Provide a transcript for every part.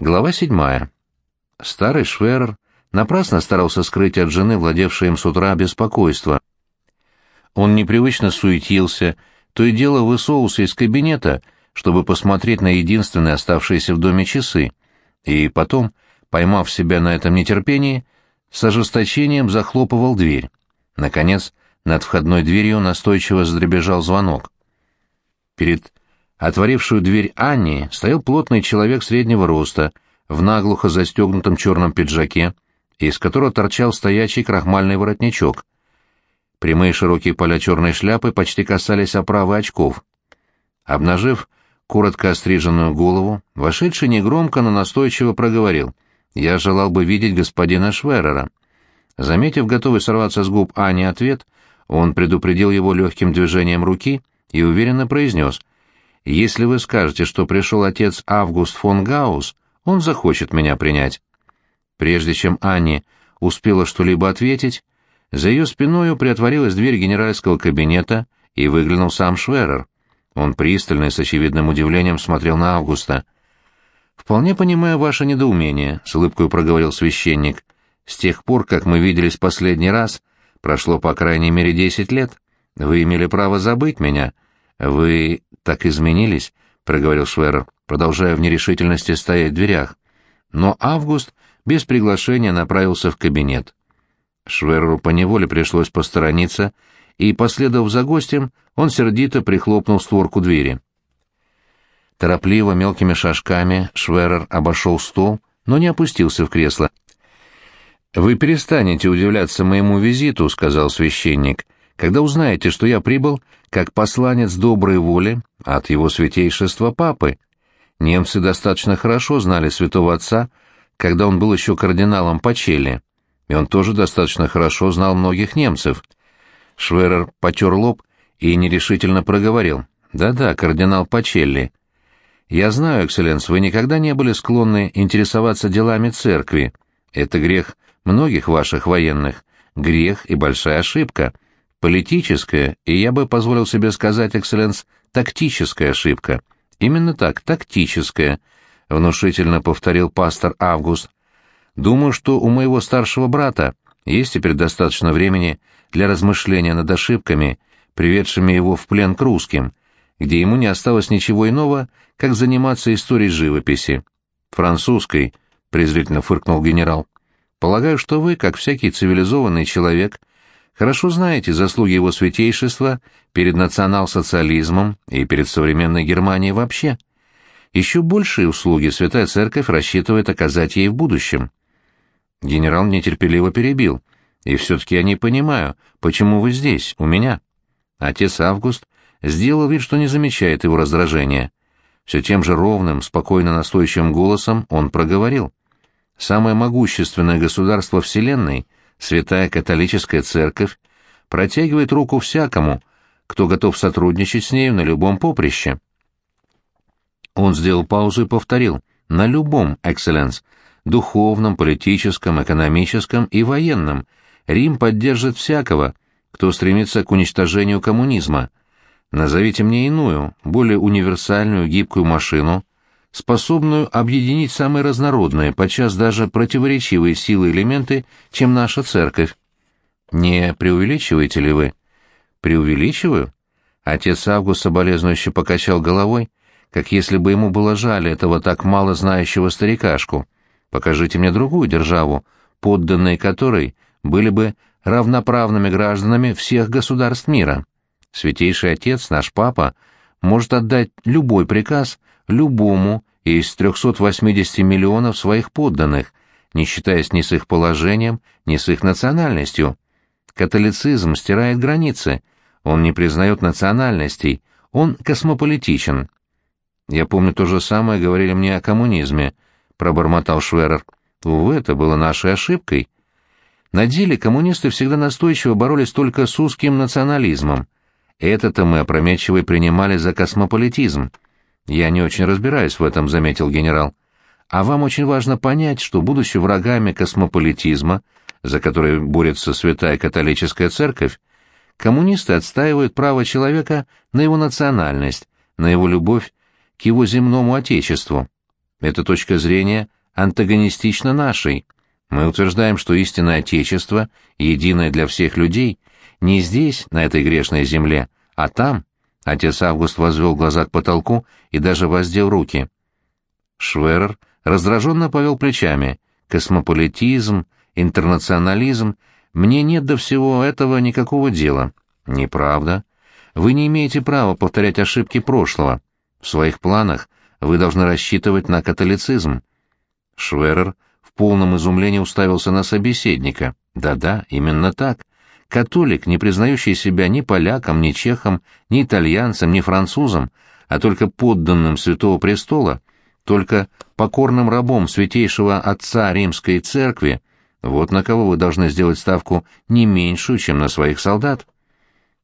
Глава седьмая. Старый Шверер напрасно старался скрыть от жены, владевшей им с утра, беспокойство. Он непривычно суетился, то и дело высовывался из кабинета, чтобы посмотреть на единственные оставшиеся в доме часы, и потом, поймав себя на этом нетерпении, с ожесточением захлопывал дверь. Наконец, над входной дверью настойчиво задребежал звонок. Перед отворившую дверь Анни стоял плотный человек среднего роста, в наглухо застегнутом черном пиджаке, из которого торчал стоячий крахмальный воротничок. Прямые широкие поля черной шляпы почти касались оправы очков. Обнажив коротко остриженную голову, вошедший негромко, но настойчиво проговорил. «Я желал бы видеть господина Шверера». Заметив готовый сорваться с губ Ани ответ, он предупредил его легким движением руки и уверенно произнес. «Если вы скажете, что пришел отец Август фон Гаус, он захочет меня принять». Прежде чем Анни успела что-либо ответить, за ее спиною приотворилась дверь генеральского кабинета и выглянул сам Шверер. Он пристально и с очевидным удивлением смотрел на Августа. «Вполне понимаю ваше недоумение», — с улыбкой проговорил священник. «С тех пор, как мы виделись последний раз, прошло по крайней мере десять лет. Вы имели право забыть меня. Вы так изменились», — проговорил Шверер, продолжая в нерешительности стоять в дверях. Но Август без приглашения направился в кабинет. Шверру поневоле пришлось посторониться, и, последовав за гостем, он сердито прихлопнул створку двери. Торопливо, мелкими шажками, Шверер обошел стол, но не опустился в кресло. «Вы перестанете удивляться моему визиту», — сказал священник, — «когда узнаете, что я прибыл как посланец доброй воли от его святейшества Папы. Немцы достаточно хорошо знали святого отца, когда он был еще кардиналом Пачелли и он тоже достаточно хорошо знал многих немцев. Шверер потер лоб и нерешительно проговорил. «Да-да, кардинал Пачелли. Я знаю, экселленс, вы никогда не были склонны интересоваться делами церкви. Это грех многих ваших военных. Грех и большая ошибка. Политическая, и я бы позволил себе сказать, экселленс, тактическая ошибка. Именно так, тактическая», — внушительно повторил пастор Август. Думаю, что у моего старшего брата есть теперь достаточно времени для размышления над ошибками, приведшими его в плен к русским, где ему не осталось ничего иного, как заниматься историей живописи. «Французской», — презрительно фыркнул генерал. «Полагаю, что вы, как всякий цивилизованный человек, хорошо знаете заслуги его святейшества перед национал-социализмом и перед современной Германией вообще. Еще большие услуги Святая Церковь рассчитывает оказать ей в будущем. Генерал нетерпеливо перебил. «И все-таки я не понимаю, почему вы здесь, у меня?» Отец Август сделал вид, что не замечает его раздражения. Все тем же ровным, спокойно настойчивым голосом он проговорил. «Самое могущественное государство Вселенной, Святая Католическая Церковь, протягивает руку всякому, кто готов сотрудничать с нею на любом поприще». Он сделал паузу и повторил. «На любом, экселленс духовном, политическом, экономическом и военном. Рим поддержит всякого, кто стремится к уничтожению коммунизма. Назовите мне иную, более универсальную гибкую машину, способную объединить самые разнородные, подчас даже противоречивые силы и элементы, чем наша церковь. Не преувеличиваете ли вы? Преувеличиваю? Отец Август соболезнующе покачал головой, как если бы ему было жаль этого так мало знающего старикашку. Покажите мне другую державу, подданные которой были бы равноправными гражданами всех государств мира. Святейший Отец, наш Папа, может отдать любой приказ любому из 380 миллионов своих подданных, не считаясь ни с их положением, ни с их национальностью. Католицизм стирает границы, он не признает национальностей, он космополитичен. Я помню то же самое говорили мне о коммунизме — пробормотал Шверер. Увы, это было нашей ошибкой. На деле коммунисты всегда настойчиво боролись только с узким национализмом. Это-то мы опрометчиво принимали за космополитизм. Я не очень разбираюсь в этом, заметил генерал. А вам очень важно понять, что, будучи врагами космополитизма, за который борется святая католическая церковь, коммунисты отстаивают право человека на его национальность, на его любовь к его земному отечеству. Эта точка зрения антагонистична нашей. Мы утверждаем, что истинное Отечество, единое для всех людей, не здесь, на этой грешной земле, а там. Отец Август возвел глаза к потолку и даже воздел руки. Шверер раздраженно повел плечами. Космополитизм, интернационализм. Мне нет до всего этого никакого дела. Неправда. Вы не имеете права повторять ошибки прошлого. В своих планах вы должны рассчитывать на католицизм. Шверер в полном изумлении уставился на собеседника. Да-да, именно так. Католик, не признающий себя ни поляком, ни чехом, ни итальянцем, ни французом, а только подданным Святого Престола, только покорным рабом святейшего отца Римской Церкви, вот на кого вы должны сделать ставку не меньшую, чем на своих солдат.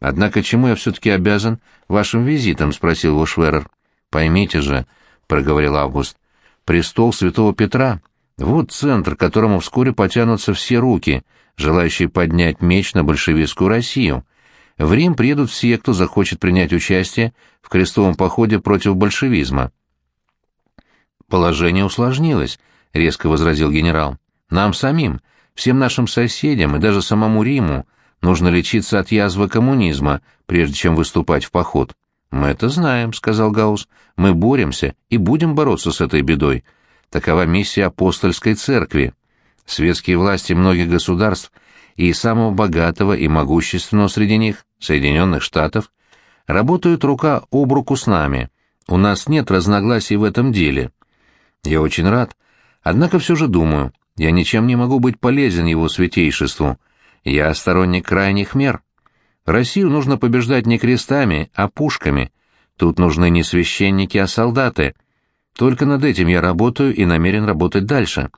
«Однако чему я все-таки обязан вашим визитом?» — спросил его Шверер. «Поймите же», — проговорил Август, — «престол святого Петра — вот центр, к которому вскоре потянутся все руки, желающие поднять меч на большевистскую Россию. В Рим приедут все, кто захочет принять участие в крестовом походе против большевизма». «Положение усложнилось», — резко возразил генерал. «Нам самим, всем нашим соседям и даже самому Риму — Нужно лечиться от язвы коммунизма, прежде чем выступать в поход. Мы это знаем, сказал Гаус. Мы боремся и будем бороться с этой бедой. Такова миссия апостольской церкви. Светские власти многих государств и самого богатого и могущественного среди них, Соединенных Штатов, работают рука об руку с нами. У нас нет разногласий в этом деле. Я очень рад. Однако все же думаю, я ничем не могу быть полезен его святейшеству. Я сторонник крайних мер. Россию нужно побеждать не крестами, а пушками. Тут нужны не священники, а солдаты. Только над этим я работаю и намерен работать дальше.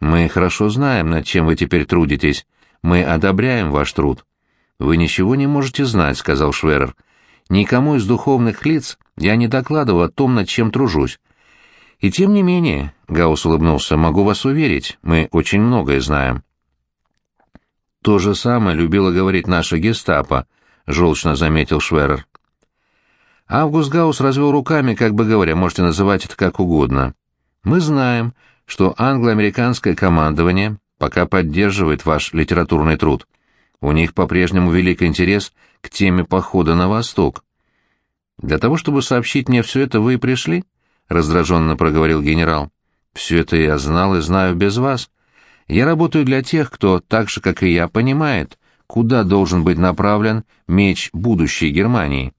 Мы хорошо знаем, над чем вы теперь трудитесь. Мы одобряем ваш труд. Вы ничего не можете знать, сказал Шверер. Никому из духовных лиц я не докладывал о том, над чем тружусь. И тем не менее, Гаус улыбнулся, могу вас уверить, мы очень многое знаем. То же самое любила говорить наша гестапо, желчно заметил Шверер. Август Гаус развел руками, как бы говоря, можете называть это как угодно. Мы знаем, что англо-американское командование пока поддерживает ваш литературный труд. У них по-прежнему велик интерес к теме похода на восток. Для того, чтобы сообщить мне все это, вы и пришли? раздраженно проговорил генерал. Все это я знал и знаю без вас. Я работаю для тех, кто, так же как и я, понимает, куда должен быть направлен меч будущей Германии.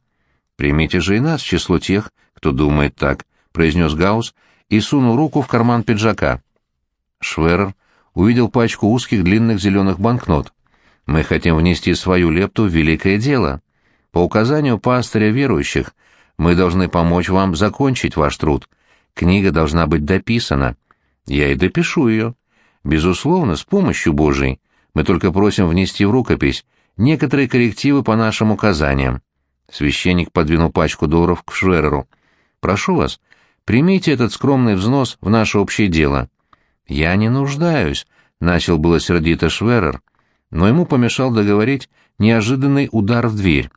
Примите же и нас в число тех, кто думает так, произнес Гаус и сунул руку в карман пиджака. Шверер увидел пачку узких длинных зеленых банкнот. Мы хотим внести свою лепту в великое дело. По указанию пастыря верующих, мы должны помочь вам закончить ваш труд. Книга должна быть дописана. Я и допишу ее. Безусловно, с помощью Божией. Мы только просим внести в рукопись некоторые коррективы по нашим указаниям. Священник подвинул пачку долларов к Швереру. «Прошу вас, примите этот скромный взнос в наше общее дело». «Я не нуждаюсь», — начал было сердито Шверер, но ему помешал договорить неожиданный удар в дверь.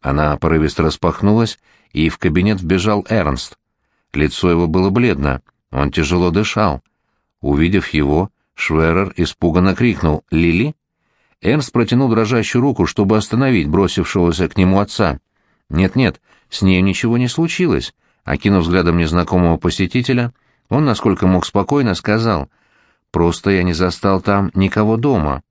Она порывисто распахнулась, и в кабинет вбежал Эрнст. Лицо его было бледно, он тяжело дышал. Увидев его, Шверер испуганно крикнул «Лили?». Эрнст протянул дрожащую руку, чтобы остановить бросившегося к нему отца. «Нет-нет, с нею ничего не случилось», — окинув взглядом незнакомого посетителя, он, насколько мог спокойно, сказал «Просто я не застал там никого дома».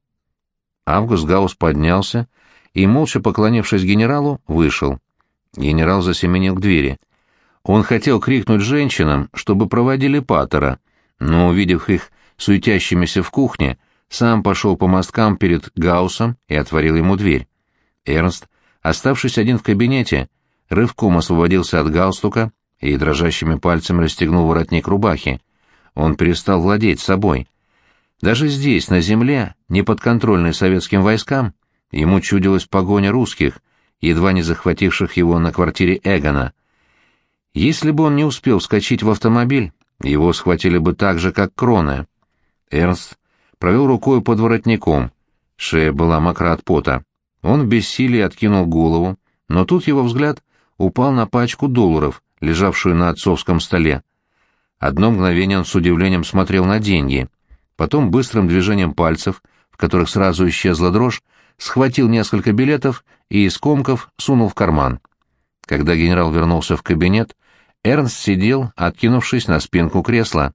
Август Гаус поднялся и, молча поклонившись генералу, вышел. Генерал засеменил к двери. Он хотел крикнуть женщинам, чтобы проводили Паттера, но, увидев их суетящимися в кухне, сам пошел по мосткам перед Гаусом и отворил ему дверь. Эрнст, оставшись один в кабинете, рывком освободился от галстука и дрожащими пальцами расстегнул воротник рубахи. Он перестал владеть собой. Даже здесь, на земле, неподконтрольной советским войскам, ему чудилась погоня русских, едва не захвативших его на квартире Эгона. Если бы он не успел вскочить в автомобиль, его схватили бы так же, как Крона. Эрнст провел рукой под воротником. Шея была мокра от пота. Он в бессилии откинул голову, но тут его взгляд упал на пачку долларов, лежавшую на отцовском столе. Одно мгновение он с удивлением смотрел на деньги. Потом быстрым движением пальцев, в которых сразу исчезла дрожь, схватил несколько билетов и из комков сунул в карман. Когда генерал вернулся в кабинет, Эрнст сидел, откинувшись на спинку кресла.